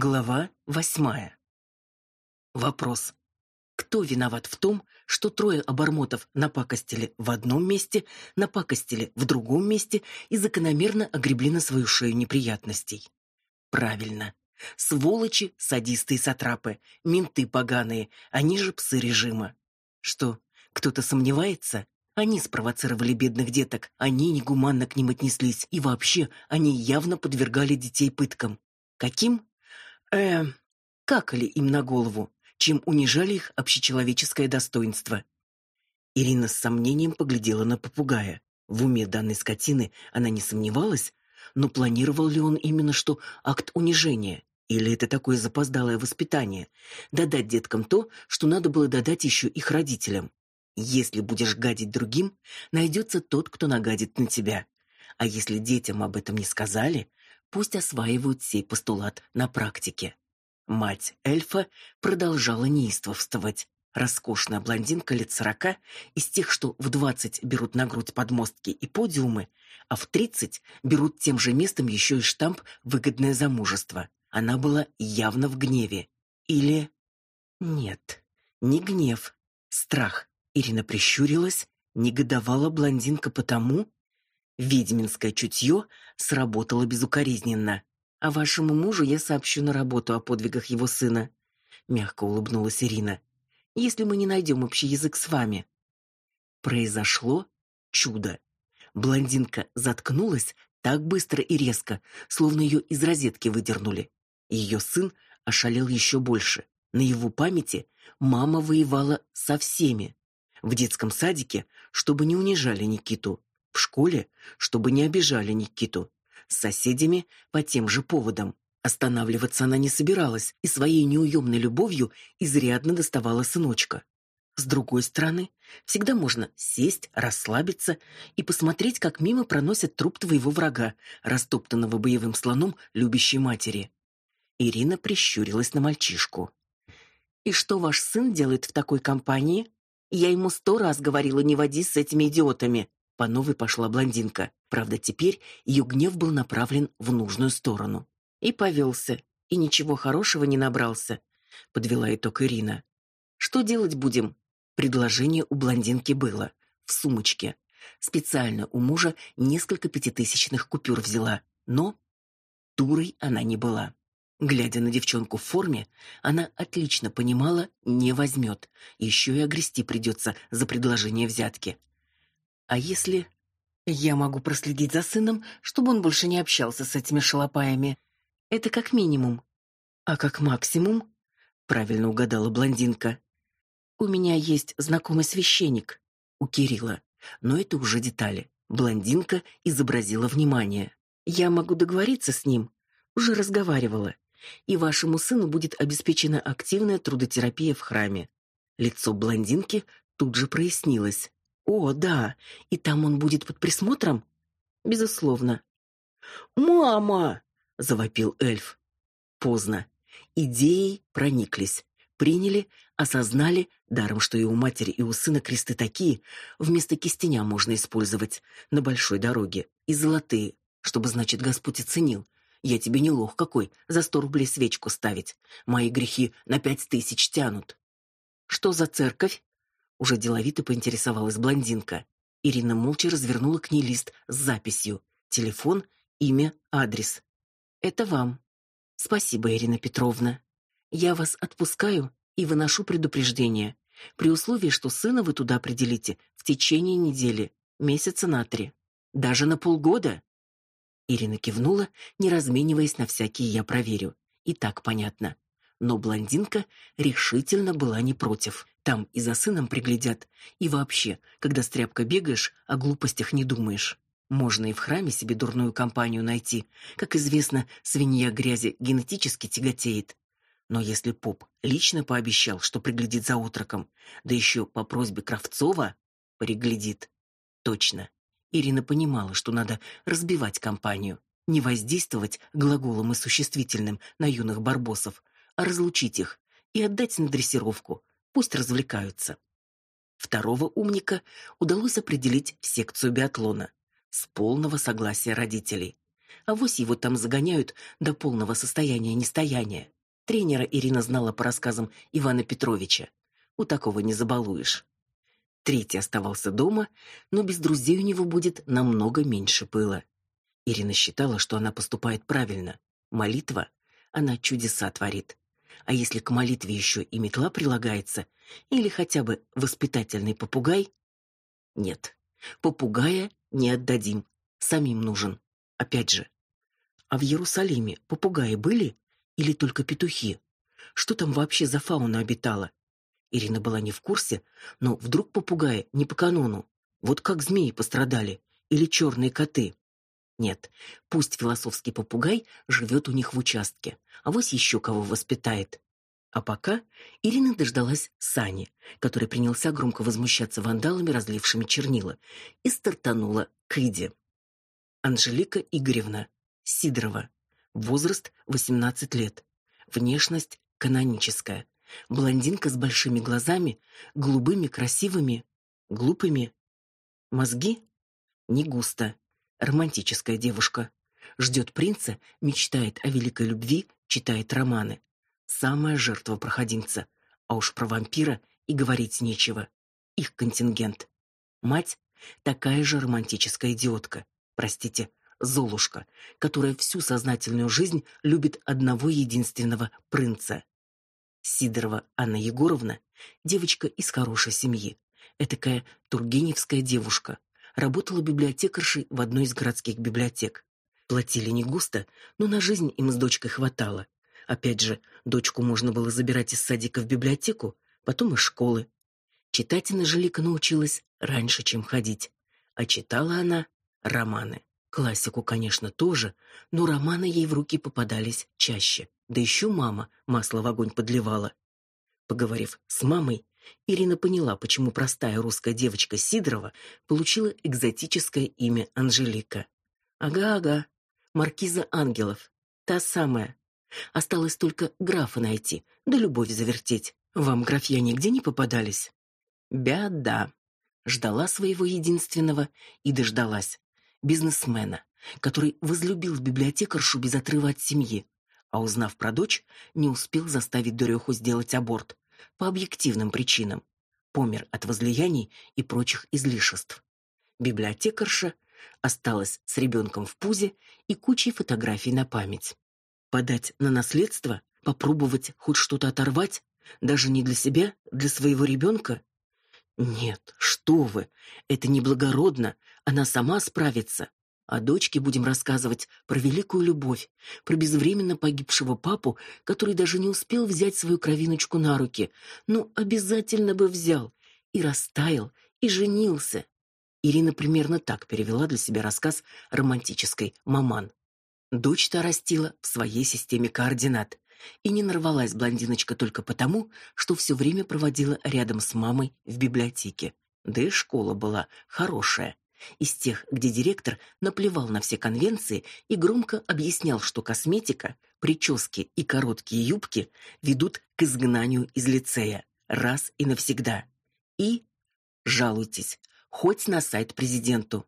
Глава восьмая. Вопрос. Кто виноват в том, что трое обормотов напакостили в одном месте, напакостили в другом месте и закономерно огребли на свою шею неприятностей? Правильно. Сволочи, садисты и сатрапы, менты поганые, они же псы режима. Что, кто-то сомневается? Они спровоцировали бедных деток, они негуманно к ним отнеслись, и вообще, они явно подвергали детей пыткам. Каким? Э какали им на голову, чем унижали их общечеловеческое достоинство. Ирина с сомнением поглядела на попугая. В уме данной скотины она не сомневалась, но планировал ли он именно что акт унижения? Или это такое запоздалое воспитание? Додать деткам то, что надо было додать еще их родителям. Если будешь гадить другим, найдется тот, кто нагадит на тебя. А если детям об этом не сказали, пусть осваивают сей постулат на практике. Мать эльфа продолжала неистовствовать. Роскошная блондинка лет сорока, из тех, что в двадцать берут на грудь подмостки и подиумы, а в тридцать берут тем же местом еще и штамп «выгодное замужество». Она была явно в гневе. Или... Нет, не гнев, страх. Ирина прищурилась, негодовала блондинка потому, Ведьминское чутье сработало безукоризненно. А вашему мужу я сообщу на работу о подвигах его сына, мягко улыбнулась Ирина. Если мы не найдем общий язык с вами. Произошло чудо. Блондинка заткнулась так быстро и резко, словно ее из розетки выдернули. Ее сын ошалел еще больше. На его памяти мама воевала со всеми. В детском садике, чтобы не унижали Никиту, в школе, чтобы не обижали Никиту. С соседями по тем же поводам. Останавливаться она не собиралась и своей неуемной любовью изрядно доставала сыночка. С другой стороны, всегда можно сесть, расслабиться и посмотреть, как мимо проносят труп твоего врага, растоптанного боевым слоном любящей матери. Ирина прищурилась на мальчишку. И что ваш сын делает в такой компании? Я ему сто раз говорила, не водись с этими идиотами. По новой пошла блондинка. Правда, теперь ее гнев был направлен в нужную сторону. И повелся, и ничего хорошего не набрался, подвела итог Ирина. Что делать будем? Предложение у блондинки было в сумочке. Специально у мужа несколько пятитысячных купюр взяла, но дурой она не была. Глядя на девчонку в форме, она отлично понимала, не возьмет, еще и огрести придется за предложение взятки. А если я могу проследить за сыном, чтобы он больше не общался с этими шалопаями? Это как минимум. А как максимум? Правильно угадала блондинка. У меня есть знакомый священник у Кирилла, но это уже детали. Блондинка изобразила внимание. Я могу договориться с ним, уже разговаривала. И вашему сыну будет обеспечена активная трудотерапия в храме. Лицо блондинки тут же прояснилось. О, да. И там он будет под присмотром? Безусловно. Мама, завопил эльф. Поздно. Идеи прониклись, приняли, осознали, даром что и у матери, и у сына кресты такие, вместо кистеня можно использовать на большой дороге, и золотые, чтобы, значит, Господь оценил. Я тебе не лох какой, за сто рублей свечку ставить. Мои грехи на пять тысяч тянут. Что за церковь? Уже деловито поинтересовалась блондинка. Ирина молча развернула к ней лист с записью: телефон, имя, адрес. Это вам. Спасибо, Ирина Петровна. Я вас отпускаю и выношу предупреждение, при условии, что сына вы туда определите в течение недели, месяца на три, даже на полгода. Ирина кивнула, не размениваясь на всякие я проверю. И так понятно но блондинка решительно была не против. Там и за сыном приглядят, и вообще, когда с тряпкой бегаешь, о глупостях не думаешь. Можно и в храме себе дурную компанию найти. Как известно, свинья грязи генетически тяготеет. Но если поп лично пообещал, что приглядит за утроком, да еще по просьбе Кравцова приглядит, точно. Ирина понимала, что надо разбивать компанию, не воздействовать глаголом и существительным на юных барбосов, разлучить их и отдать на дрессировку, пусть развлекаются. Второго умника удалось определить в секцию биатлона с полного согласия родителей. А вось его там загоняют до полного состояния нестояния. Тренера Ирина знала по рассказам Ивана Петровича. У такого не забалуешь. Третий оставался дома, но без друзей у него будет намного меньше пыла. Ирина считала, что она поступает правильно. Молитва, она чудеса творит. А если к молитве еще и метла прилагается, или хотя бы воспитательный попугай? Нет, попугая не отдадим, самим нужен. Опять же. А в Иерусалиме попугаи были или только петухи? Что там вообще за фауна обитала? Ирина была не в курсе, но вдруг попугаи не по канону. Вот как змеи пострадали или черные коты. Нет, пусть философский попугай живет у них в участке, а вось еще кого воспитает. А пока Ирина дождалась Сани, который принялся громко возмущаться вандалами, разлившими чернила, и стартанула к Иде. Анжелика Игоревна Сидорова. Возраст 18 лет. Внешность каноническая. Блондинка с большими глазами, голубыми, красивыми, глупыми. Мозги не густо. Романтическая девушка. Ждет принца, мечтает о великой любви, читает романы. Самая жертва проходимца. А уж про вампира и говорить нечего. Их контингент. Мать такая же романтическая идиотка. Простите, Золушка, которая всю сознательную жизнь любит одного единственного принца. Сидорова Анна Егоровна, девочка из хорошей семьи, этакая тургеневская девушка, работала библиотекаршей в одной из городских библиотек. Платили не густо, но на жизнь им с дочкой хватало. Опять же, дочку можно было забирать из садика в библиотеку, потом из школы. Читать Анжелика научилась раньше, чем ходить, а читала она романы. Классику, конечно, тоже, но романы ей в руки попадались чаще. Да еще мама масло в огонь подливала. Поговорив с мамой, Ирина поняла, почему простая русская девочка Сидорова получила экзотическое имя Анжелика. Ага-ага, маркиза Ангелов, та самая. Осталось только графа найти, да любовь завертеть. Вам графья нигде не попадались? Беда. Ждала своего единственного и дождалась бизнесмена, который возлюбил библиотекаршу без отрыва от семьи, а узнав про дочь, не успел заставить Дуреху сделать аборт по объективным причинам. Помер от возлияний и прочих излишеств. Библиотекарша осталась с ребенком в пузе и кучей фотографий на память. Подать на наследство, попробовать хоть что-то оторвать, даже не для себя, для своего ребенка? Нет, что вы? Это неблагородно, она сама справится. А дочке будем рассказывать про великую любовь, про безвременно погибшего папу, который даже не успел взять свою кровиночку на руки, но обязательно бы взял и растаял, и женился. Ирина примерно так перевела для себя рассказ романтической маман. Дочь-то растила в своей системе координат, и не нарвалась блондиночка только потому, что все время проводила рядом с мамой в библиотеке. Да и школа была хорошая из тех, где директор наплевал на все конвенции и громко объяснял, что косметика, прически и короткие юбки ведут к изгнанию из лицея раз и навсегда. И жалуйтесь, хоть на сайт президенту.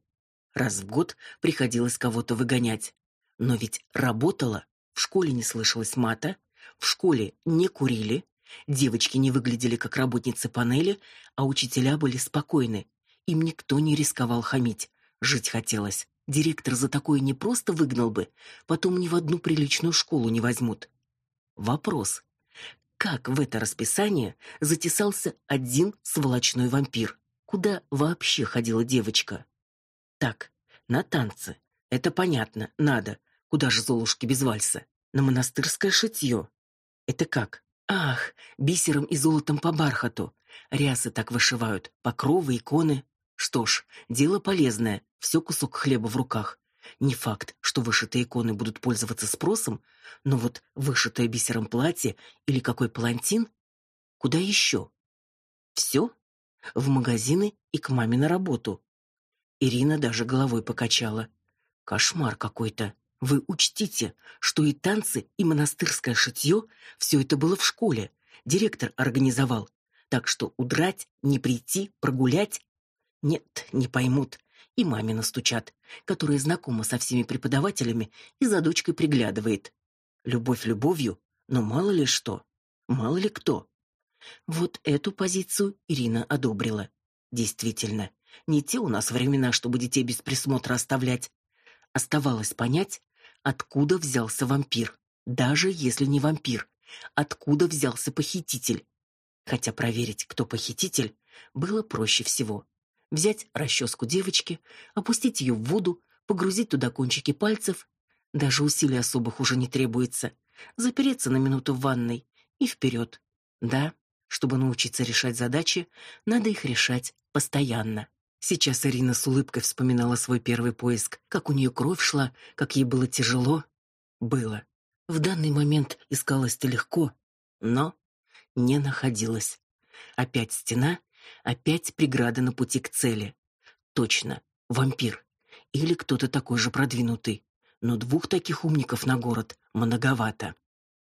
Раз в год приходилось кого-то выгонять. Но ведь работало, в школе не слышалось мата, в школе не курили, девочки не выглядели как работницы панели, а учителя были спокойны, им никто не рисковал хамить. Жить хотелось. Директор за такое не просто выгнал бы, потом ни в одну приличную школу не возьмут. Вопрос: как в это расписание затесался один сволочной вампир? Куда вообще ходила девочка? Так, на танцы. Это понятно, надо. Куда же Золушке без вальса? На монастырское шитье. Это как? Ах, бисером и золотом по бархату. Рясы так вышивают, покровы, иконы. Что ж, дело полезное, все кусок хлеба в руках. Не факт, что вышитые иконы будут пользоваться спросом, но вот вышитое бисером платье или какой палантин куда еще? Все? В магазины и к маме на работу. Ирина даже головой покачала. Кошмар какой-то. Вы учтите, что и танцы, и монастырское шитье — все это было в школе. Директор организовал. Так что удрать, не прийти, прогулять нет, не поймут. И маме настучат, которая знакома со всеми преподавателями и за дочкой приглядывает. Любовь любовью, но мало ли что, мало ли кто. Вот эту позицию Ирина одобрила. Действительно, не те у нас времена, чтобы детей без присмотра оставлять. Оставалось понять, откуда взялся вампир, даже если не вампир, откуда взялся похититель. Хотя проверить, кто похититель, было проще всего. Взять расческу девочки, опустить ее в воду, погрузить туда кончики пальцев, даже усилий особых уже не требуется, запереться на минуту в ванной и вперед. Да, чтобы научиться решать задачи, надо их решать постоянно. Сейчас Ирина с улыбкой вспоминала свой первый поиск, как у нее кровь шла, как ей было тяжело. Было. В данный момент искалось-то легко, но не находилась. Опять стена, опять преграда на пути к цели. Точно, вампир. Или кто-то такой же продвинутый. Но двух таких умников на город многовато.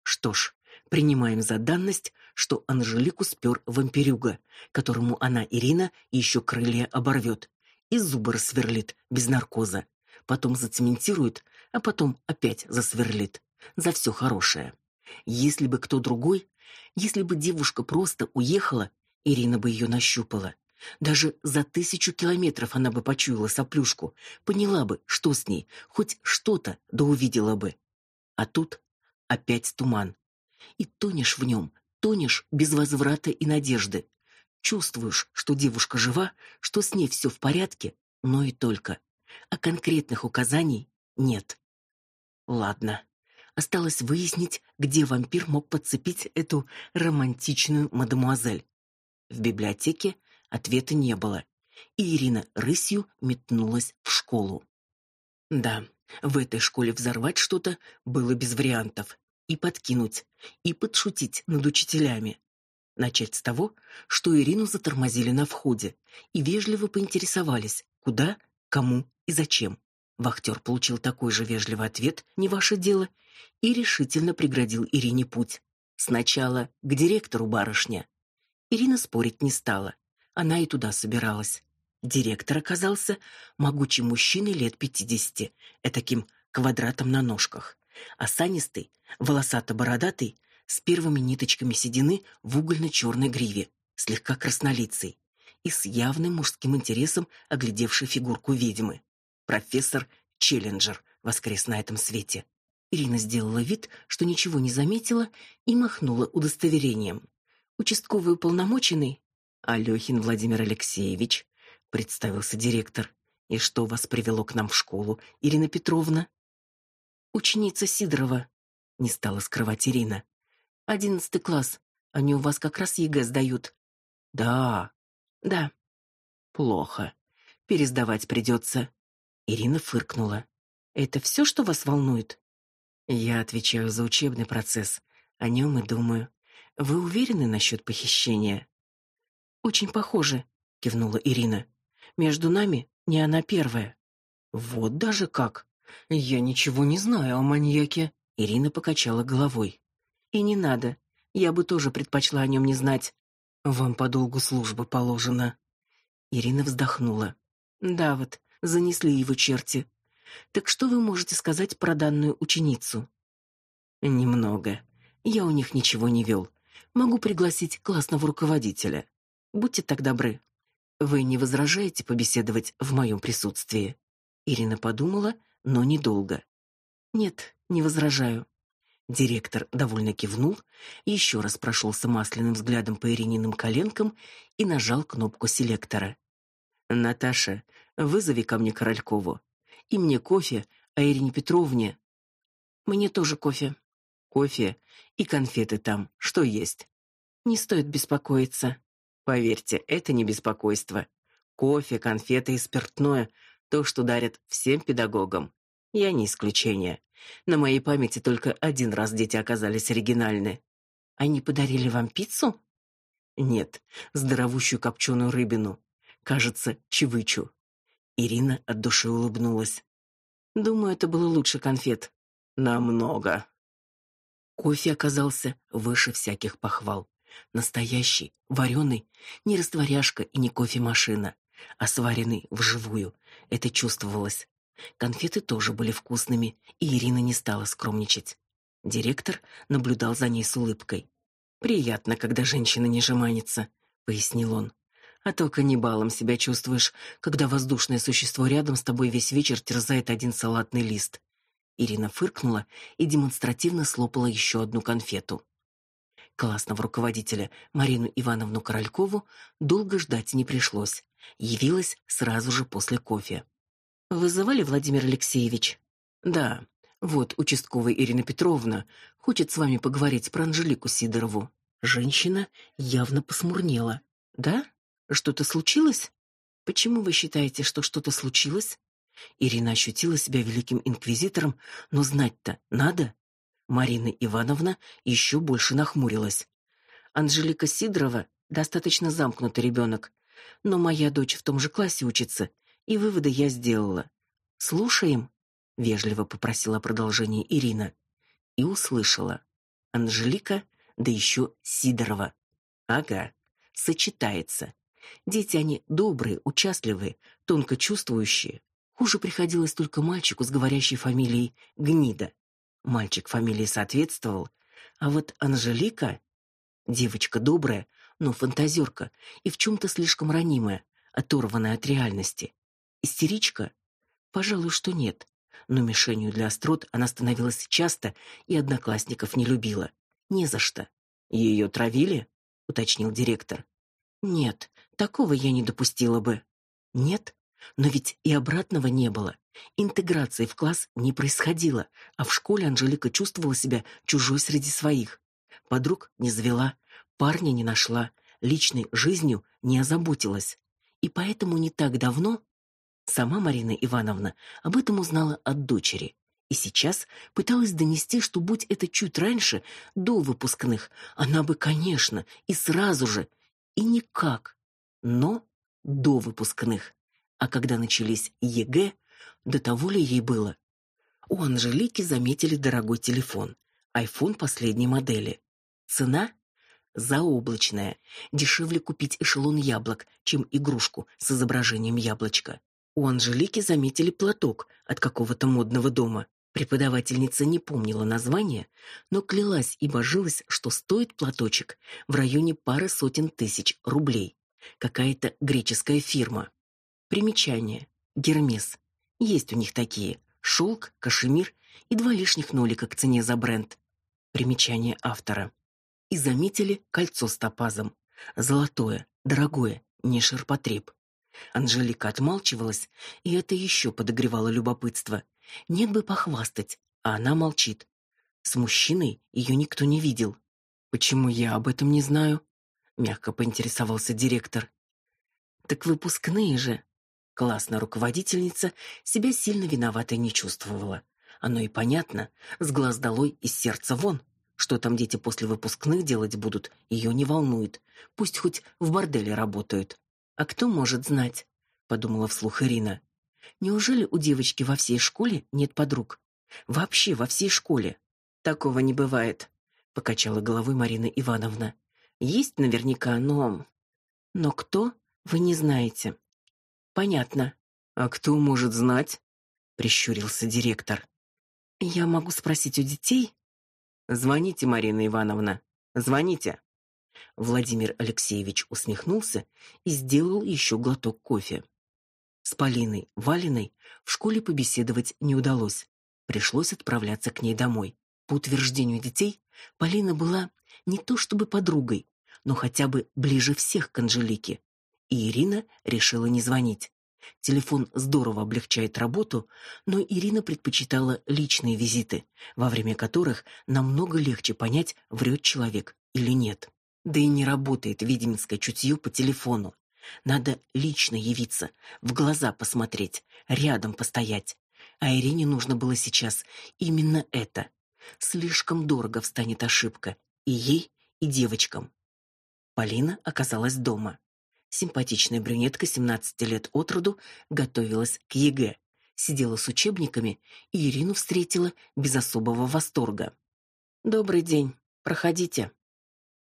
Что ж, принимаем за данность, что Анжелику спер вампирюга, которому она, Ирина, еще крылья оборвет и зубы рассверлит без наркоза. Потом зацементирует, а потом опять засверлит. За все хорошее. Если бы кто другой, если бы девушка просто уехала, Ирина бы ее нащупала. Даже за тысячу километров она бы почуяла соплюшку, поняла бы, что с ней, хоть что-то да увидела бы. А тут опять туман. И тонешь в нем, тонешь без возврата и надежды. Чувствуешь, что девушка жива, что с ней все в порядке, но и только. А конкретных указаний нет. Ладно. Осталось выяснить, где вампир мог подцепить эту романтичную мадемуазель. В библиотеке ответа не было, и Ирина рысью метнулась в школу. Да, в этой школе взорвать что-то было без вариантов. И подкинуть, и подшутить над учителями. Начать с того, что Ирину затормозили на входе и вежливо поинтересовались, куда, кому и зачем. Вахтер получил такой же вежливый ответ «не ваше дело» и решительно преградил Ирине путь. Сначала к директору барышня. Ирина спорить не стала. Она и туда собиралась. Директор оказался могучим мужчиной лет пятидесяти, этаким квадратом на ножках. Осанистый, волосато-бородатый, с первыми ниточками седины в угольно-черной гриве, слегка краснолицый и с явным мужским интересом оглядевший фигурку ведьмы. Профессор Челленджер воскрес на этом свете. Ирина сделала вид, что ничего не заметила, и махнула удостоверением. Участковый уполномоченный Алёхин Владимир Алексеевич, представился директор. И что вас привело к нам в школу, Ирина Петровна? Ученица Сидорова, не стала скрывать Ирина. Одиннадцатый класс. Они у вас как раз ЕГЭ сдают. Да. Да. Плохо. Пересдавать придется. Ирина фыркнула. Это все, что вас волнует? Я отвечаю за учебный процесс, о нем и думаю. Вы уверены насчет похищения? Очень похоже, кивнула Ирина. Между нами не она первая. Вот даже как. Я ничего не знаю о маньяке. Ирина покачала головой. И не надо. Я бы тоже предпочла о нем не знать. Вам по долгу службы положено. Ирина вздохнула. Да вот, занесли его черти. Так что вы можете сказать про данную ученицу? Немного. Я у них ничего не вел. Могу пригласить классного руководителя. Будьте так добры. Вы не возражаете побеседовать в моем присутствии? Ирина подумала, но недолго. Нет, не возражаю. Директор довольно кивнул, еще раз прошелся масляным взглядом по Ирининым коленкам и нажал кнопку селектора. Наташа, вызови ко мне Королькову. И мне кофе, а Ирине Петровне мне тоже кофе. Кофе и конфеты там, что есть. Не стоит беспокоиться. Поверьте, это не беспокойство. Кофе, конфеты и спиртное то, что дарят всем педагогам. Я не исключение. На моей памяти только один раз дети оказались оригинальны. Они подарили вам пиццу? Нет, здоровущую копченую рыбину кажется, чевычу. Ирина от души улыбнулась. Думаю, это было лучше конфет. Намного. Кофе оказался выше всяких похвал. Настоящий, вареный, не растворяшка и не кофемашина. а сваренный вживую. Это чувствовалось. Конфеты тоже были вкусными, и Ирина не стала скромничать. Директор наблюдал за ней с улыбкой. Приятно, когда женщина не жеманится, пояснил он. А то каннибалом себя чувствуешь, когда воздушное существо рядом с тобой весь вечер терзает один салатный лист. Ирина фыркнула и демонстративно слопала еще одну конфету. Классного руководителя Марину Ивановну Королькову долго ждать не пришлось. Явилась сразу же после кофе. Вызывали Владимир Алексеевич? Да. Вот участковая Ирина Петровна хочет с вами поговорить про Анжелику Сидорову. Женщина явно посмурнела. Да? Что-то случилось? Почему вы считаете, что что-то случилось? Ирина ощутила себя великим инквизитором, но знать-то надо. Марина Ивановна еще больше нахмурилась. Анжелика Сидорова достаточно замкнутый ребенок, но моя дочь в том же классе учится, и выводы я сделала. Слушаем, вежливо попросила продолжение Ирина и услышала. Анжелика, да еще Сидорова. Ага, сочетается. Дети они добрые, участливые, тонко чувствующие. Хуже приходилось только мальчику с говорящей фамилией Гнида. Мальчик фамилии соответствовал, а вот Анжелика девочка добрая, но фантазерка и в чем то слишком ранимая, оторванная от реальности. Истеричка? Пожалуй, что нет. Но мишенью для острот она становилась часто и одноклассников не любила. Не за что. Ее травили? уточнил директор. Нет, такого я не допустила бы. Нет, но ведь и обратного не было. Интеграции в класс не происходило, а в школе Анжелика чувствовала себя чужой среди своих. Подруг не завела, парня не нашла, личной жизнью не озаботилась. И поэтому не так давно сама Марина Ивановна об этом узнала от дочери. И сейчас пыталась донести, что будь это чуть раньше, до выпускных, она бы, конечно, и сразу же, и никак, но до выпускных. А когда начались ЕГЭ, до того ли ей было? У Анжелики заметили дорогой телефон, iPhone последней модели. Цена заоблачная. Дешевле купить эшелон яблок, чем игрушку с изображением яблочка. У Анжелики заметили платок от какого-то модного дома. Преподавательница не помнила название, но клялась и божилась, что стоит платочек в районе пары сотен тысяч рублей. Какая-то греческая фирма. Примечание. Гермес. Есть у них такие: шелк, кашемир и два лишних нолика к цене за бренд. Примечание автора. И заметили кольцо с топазом. Золотое, дорогое, не ширпотреб. Анжелика отмалчивалась, и это еще подогревало любопытство. Нет бы похвастать, а она молчит. С мужчиной ее никто не видел. Почему я об этом не знаю? мягко поинтересовался директор. Так выпускные же, Классная руководительница себя сильно виноватой не чувствовала. Оно и понятно, с глаз долой из сердца вон. Что там дети после выпускных делать будут, ее не волнует. Пусть хоть в борделе работают. А кто может знать, подумала вслух Ирина. Неужели у девочки во всей школе нет подруг? Вообще во всей школе. Такого не бывает, покачала головой Марина Ивановна. Есть наверняка, но но кто, вы не знаете. Понятно. А кто может знать? прищурился директор. Я могу спросить у детей? Звоните, Марина Ивановна. Звоните. Владимир Алексеевич усмехнулся и сделал еще глоток кофе. С Полиной Валиной в школе побеседовать не удалось. Пришлось отправляться к ней домой. По утверждению детей, Полина была не то чтобы подругой, но хотя бы ближе всех к Анжелике и Ирина решила не звонить. Телефон здорово облегчает работу, но Ирина предпочитала личные визиты, во время которых намного легче понять, врет человек или нет. Да и не работает ведьминское чутье по телефону. Надо лично явиться, в глаза посмотреть, рядом постоять. А Ирине нужно было сейчас именно это. Слишком дорого встанет ошибка и ей, и девочкам. Полина оказалась дома. Симпатичная брюнетка 17 лет от роду готовилась к ЕГЭ, сидела с учебниками и Ирину встретила без особого восторга. Добрый день. Проходите.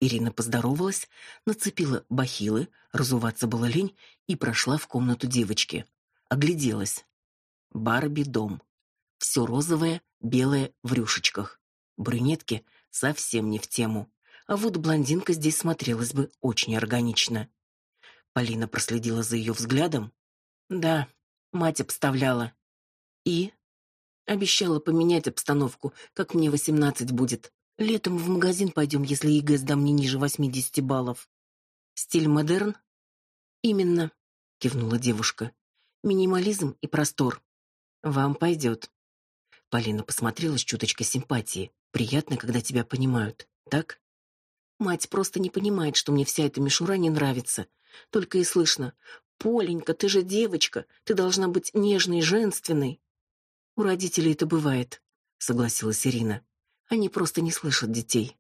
Ирина поздоровалась, нацепила бахилы, разуваться было лень и прошла в комнату девочки. Огляделась. Барби дом. Все розовое, белое в рюшечках. Брюнетки совсем не в тему. А вот блондинка здесь смотрелась бы очень органично. Полина проследила за ее взглядом. Да, мать обставляла. И обещала поменять обстановку, как мне восемнадцать будет. Летом в магазин пойдем, если ЕГЭ сдам не ниже восьмидесяти баллов. Стиль модерн? Именно, кивнула девушка. Минимализм и простор. Вам пойдет. Полина посмотрела с чуточкой симпатии. Приятно, когда тебя понимают, так? Мать просто не понимает, что мне вся эта мишура не нравится. Только и слышно: "Поленька, ты же девочка, ты должна быть нежной, женственной". У родителей это бывает, согласилась Ирина. Они просто не слышат детей.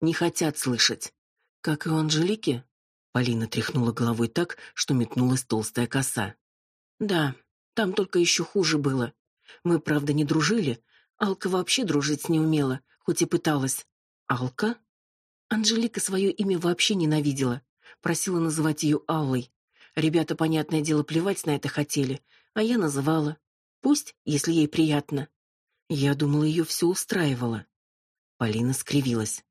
Не хотят слышать. Как и у Анжелики? Полина тряхнула головой так, что метнулась толстая коса. Да, там только еще хуже было. Мы, правда, не дружили. Алка вообще дружить не умела, хоть и пыталась. Алка? Анжелика свое имя вообще ненавидела. Просила называть ее Аллой. Ребята, понятное дело, плевать на это хотели, а я называла. Пусть, если ей приятно. Я думала, ее все устраивало. Полина скривилась.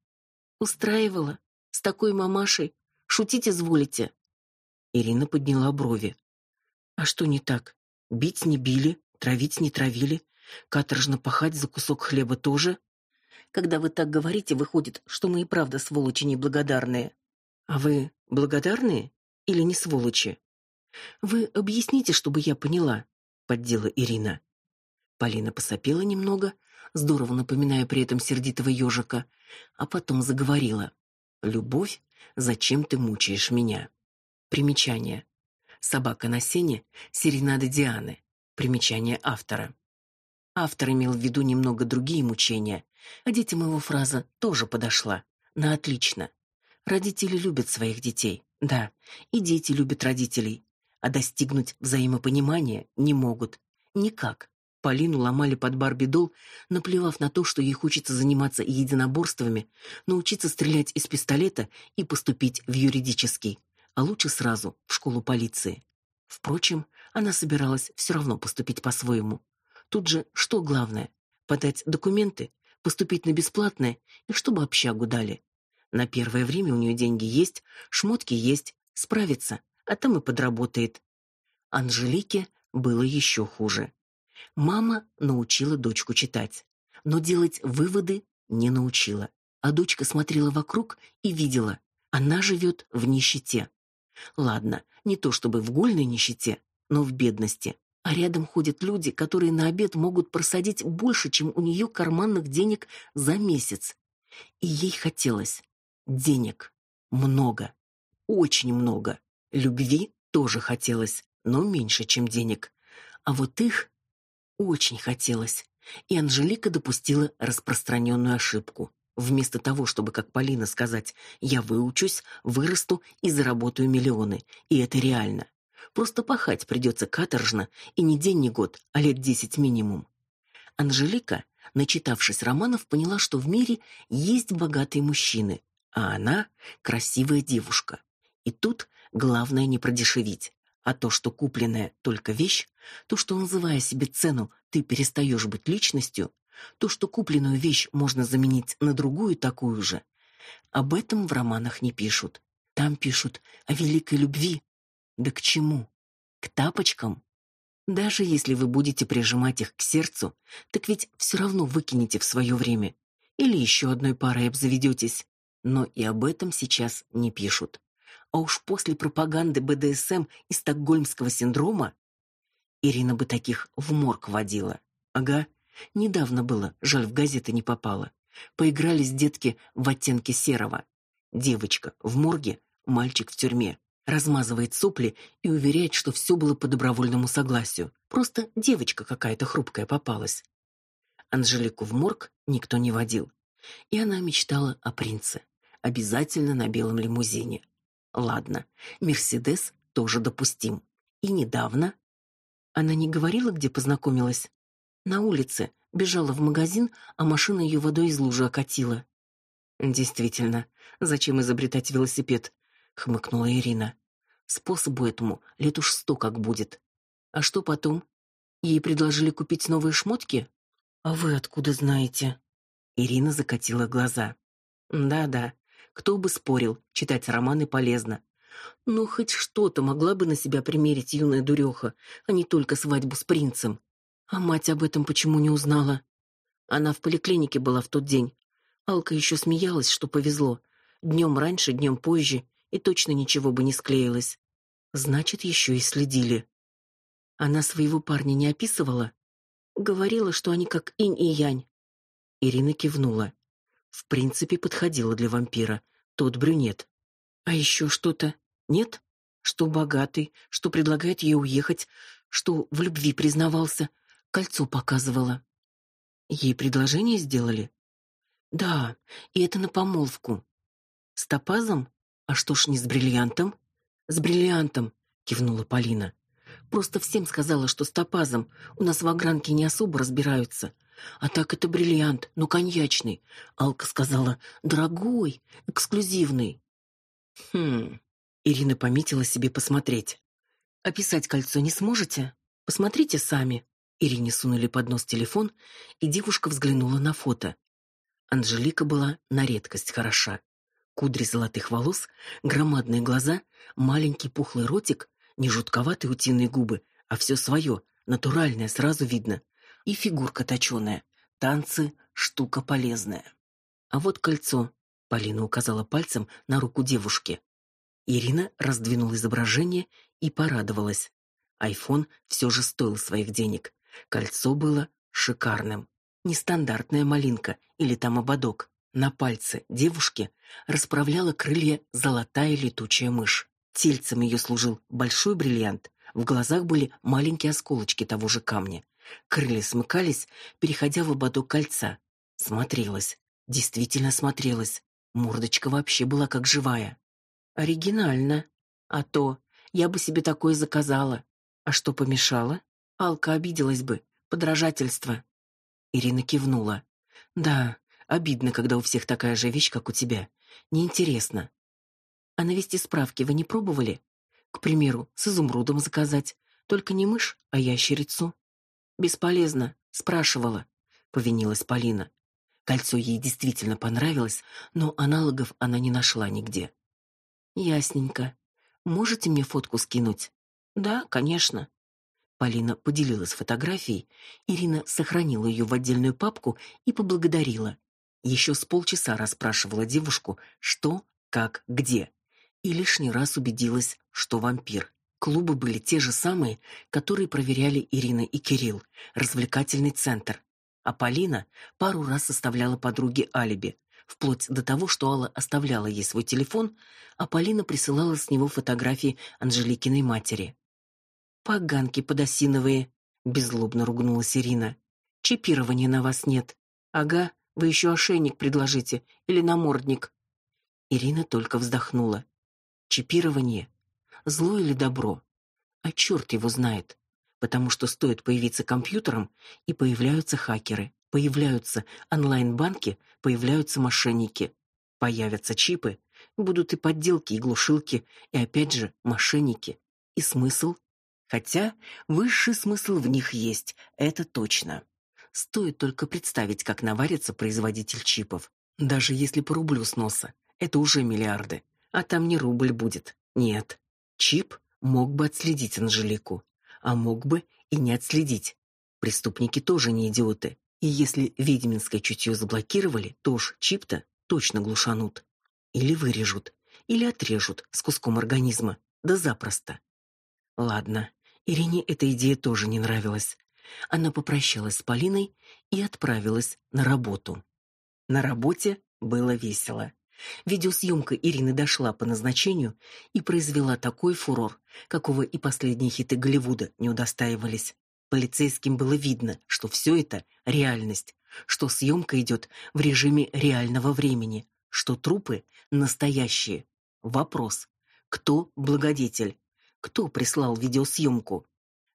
Устраивала? С такой мамашей? Шутить изволите? Ирина подняла брови. А что не так? Бить не били, травить не травили, каторжно пахать за кусок хлеба тоже. Когда вы так говорите, выходит, что мы и правда сволочи неблагодарные. А вы благодарные или не сволочи? Вы объясните, чтобы я поняла, поддела Ирина. Полина посопела немного, здорово напоминая при этом сердитого ежика, а потом заговорила. «Любовь, зачем ты мучаешь меня?» Примечание. «Собака на сене» серенада Дианы. Примечание автора. Автор имел в виду немного другие мучения, а детям его фраза тоже подошла. На отлично. Родители любят своих детей, да, и дети любят родителей, а достигнуть взаимопонимания не могут. Никак. Полину ломали под барбидол, наплевав на то, что ей хочется заниматься единоборствами, научиться стрелять из пистолета и поступить в юридический, а лучше сразу в школу полиции. Впрочем, она собиралась все равно поступить по-своему. Тут же что главное? Подать документы, поступить на бесплатное и чтобы общагу дали. На первое время у нее деньги есть, шмотки есть, справится, а там и подработает. Анжелике было еще хуже. Мама научила дочку читать, но делать выводы не научила. А дочка смотрела вокруг и видела, она живет в нищете. Ладно, не то чтобы в гольной нищете, но в бедности. А рядом ходят люди, которые на обед могут просадить больше, чем у нее карманных денег за месяц. И ей хотелось денег. Много. Очень много. Любви тоже хотелось, но меньше, чем денег. А вот их очень хотелось. И Анжелика допустила распространенную ошибку. Вместо того, чтобы, как Полина, сказать «я выучусь, вырасту и заработаю миллионы», и это реально. Просто пахать придется каторжно, и не день, не год, а лет десять минимум. Анжелика, начитавшись романов, поняла, что в мире есть богатые мужчины, а она красивая девушка. И тут главное не продешевить. А то, что купленная только вещь, то, что называя себе цену, ты перестаешь быть личностью, то, что купленную вещь можно заменить на другую такую же, об этом в романах не пишут. Там пишут о великой любви. Да к чему? К тапочкам? Даже если вы будете прижимать их к сердцу, так ведь все равно выкинете в свое время. Или еще одной парой обзаведетесь. Но и об этом сейчас не пишут а уж после пропаганды БДСМ и стокгольмского синдрома Ирина бы таких в морг водила. Ага, недавно было, жаль, в газеты не попало. Поигрались детки в оттенке серого. Девочка в морге, мальчик в тюрьме. Размазывает сопли и уверяет, что все было по добровольному согласию. Просто девочка какая-то хрупкая попалась. Анжелику в морг никто не водил. И она мечтала о принце. Обязательно на белом лимузине. Ладно, Мерседес тоже допустим. И недавно она не говорила, где познакомилась. На улице бежала в магазин, а машина ее водой из лужи окатила. Действительно, зачем изобретать велосипед? хмыкнула Ирина. Способу этому лет уж сто как будет. А что потом? Ей предложили купить новые шмотки? А вы откуда знаете? Ирина закатила глаза. Да-да, кто бы спорил, читать романы полезно. Ну, хоть что-то могла бы на себя примерить юная дуреха, а не только свадьбу с принцем. А мать об этом почему не узнала? Она в поликлинике была в тот день. Алка еще смеялась, что повезло. Днем раньше, днем позже, и точно ничего бы не склеилось. Значит, еще и следили. Она своего парня не описывала? Говорила, что они как инь и янь. Ирина кивнула. В принципе, подходила для вампира. Тот брюнет. А еще что-то? Нет? Что богатый, что предлагает ей уехать, что в любви признавался, кольцо показывала. Ей предложение сделали? Да, и это на помолвку. С топазом? А что ж не с бриллиантом? С бриллиантом, кивнула Полина. Просто всем сказала, что с топазом. У нас в огранке не особо разбираются. А так это бриллиант, но коньячный. Алка сказала: "Дорогой, эксклюзивный". Хм. Ирина пометила себе посмотреть. Описать кольцо не сможете? Посмотрите сами. Ирине сунули под нос телефон, и девушка взглянула на фото. Анжелика была на редкость хороша кудри золотых волос, громадные глаза, маленький пухлый ротик, не жутковатые утиные губы, а все свое, натуральное, сразу видно. И фигурка точеная. Танцы — штука полезная. А вот кольцо. Полина указала пальцем на руку девушки. Ирина раздвинула изображение и порадовалась. Айфон все же стоил своих денег. Кольцо было шикарным. Нестандартная малинка или там ободок. На пальце девушки расправляла крылья золотая летучая мышь. Тельцем ее служил большой бриллиант, в глазах были маленькие осколочки того же камня. Крылья смыкались, переходя в ободок кольца. Смотрелась, действительно смотрелась. Мордочка вообще была как живая. Оригинально. А то я бы себе такое заказала. А что помешало? Алка обиделась бы. Подражательство. Ирина кивнула. Да, Обидно, когда у всех такая же вещь, как у тебя. Неинтересно. А навести справки вы не пробовали? К примеру, с изумрудом заказать. Только не мышь, а ящерицу. Бесполезно, спрашивала, повинилась Полина. Кольцо ей действительно понравилось, но аналогов она не нашла нигде. Ясненько. Можете мне фотку скинуть? Да, конечно. Полина поделилась фотографией, Ирина сохранила ее в отдельную папку и поблагодарила. Еще с полчаса расспрашивала девушку, что, как, где, и лишний раз убедилась, что вампир. Клубы были те же самые, которые проверяли Ирина и Кирилл, развлекательный центр. А Полина пару раз составляла подруге алиби, вплоть до того, что Алла оставляла ей свой телефон, а Полина присылала с него фотографии Анжеликиной матери. «Поганки подосиновые!» — беззлобно ругнулась Ирина. «Чипирования на вас нет. Ага, вы еще ошейник предложите или намордник. Ирина только вздохнула. Чипирование зло или добро? А черт его знает. Потому что стоит появиться компьютером, и появляются хакеры, появляются онлайн-банки, появляются мошенники. Появятся чипы, будут и подделки, и глушилки, и опять же мошенники. И смысл? Хотя высший смысл в них есть, это точно. Стоит только представить, как наварится производитель чипов. Даже если по рублю с носа, это уже миллиарды. А там не рубль будет. Нет. Чип мог бы отследить Анжелику, а мог бы и не отследить. Преступники тоже не идиоты. И если ведьминское чутье заблокировали, то уж чип-то точно глушанут. Или вырежут, или отрежут с куском организма. Да запросто. Ладно, Ирине эта идея тоже не нравилась. Она попрощалась с Полиной и отправилась на работу. На работе было весело. Видеосъемка Ирины дошла по назначению и произвела такой фурор, какого и последние хиты Голливуда не удостаивались. Полицейским было видно, что все это реальность, что съемка идет в режиме реального времени, что трупы настоящие. Вопрос: кто благодетель? Кто прислал видеосъемку?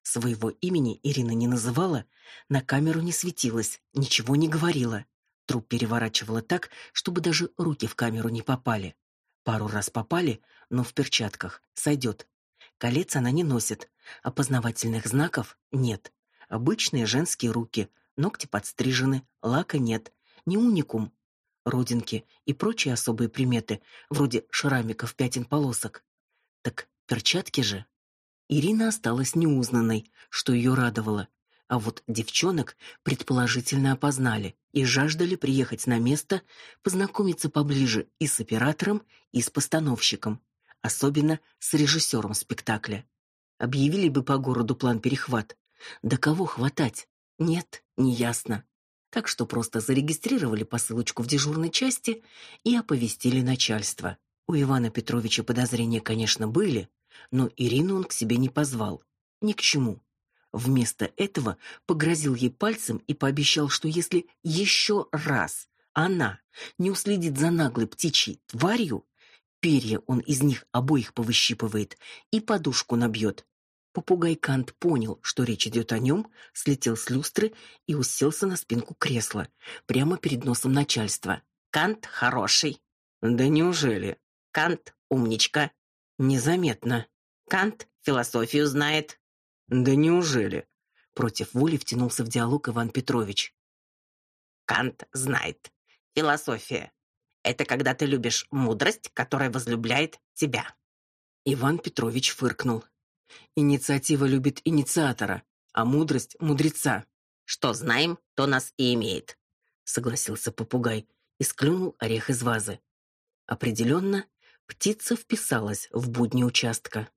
Своего имени Ирина не называла, на камеру не светилась, ничего не говорила. Труп переворачивала так, чтобы даже руки в камеру не попали. Пару раз попали, но в перчатках. Сойдет. Колец она не носит. Опознавательных знаков нет. Обычные женские руки. Ногти подстрижены. Лака нет. Не уникум. Родинки и прочие особые приметы, вроде шрамиков, пятен, полосок. Так перчатки же. Ирина осталась неузнанной, что ее радовало. А вот девчонок предположительно опознали и жаждали приехать на место, познакомиться поближе и с оператором, и с постановщиком, особенно с режиссером спектакля. Объявили бы по городу план перехват. Да кого хватать? Нет, не ясно. Так что просто зарегистрировали посылочку в дежурной части и оповестили начальство. У Ивана Петровича подозрения, конечно, были, но Ирину он к себе не позвал. Ни к чему. Вместо этого погрозил ей пальцем и пообещал, что если еще раз она не уследит за наглой птичьей тварью, перья он из них обоих повыщипывает и подушку набьет. Попугай Кант понял, что речь идет о нем, слетел с люстры и уселся на спинку кресла, прямо перед носом начальства. Кант хороший. Да неужели? Кант умничка. Незаметно. Кант философию знает. Да неужели? Против воли втянулся в диалог Иван Петрович. Кант знает. Философия это когда ты любишь мудрость, которая возлюбляет тебя. Иван Петрович фыркнул. Инициатива любит инициатора, а мудрость мудреца. Что знаем, то нас и имеет, согласился попугай и склюнул орех из вазы. Определенно, птица вписалась в будни участка.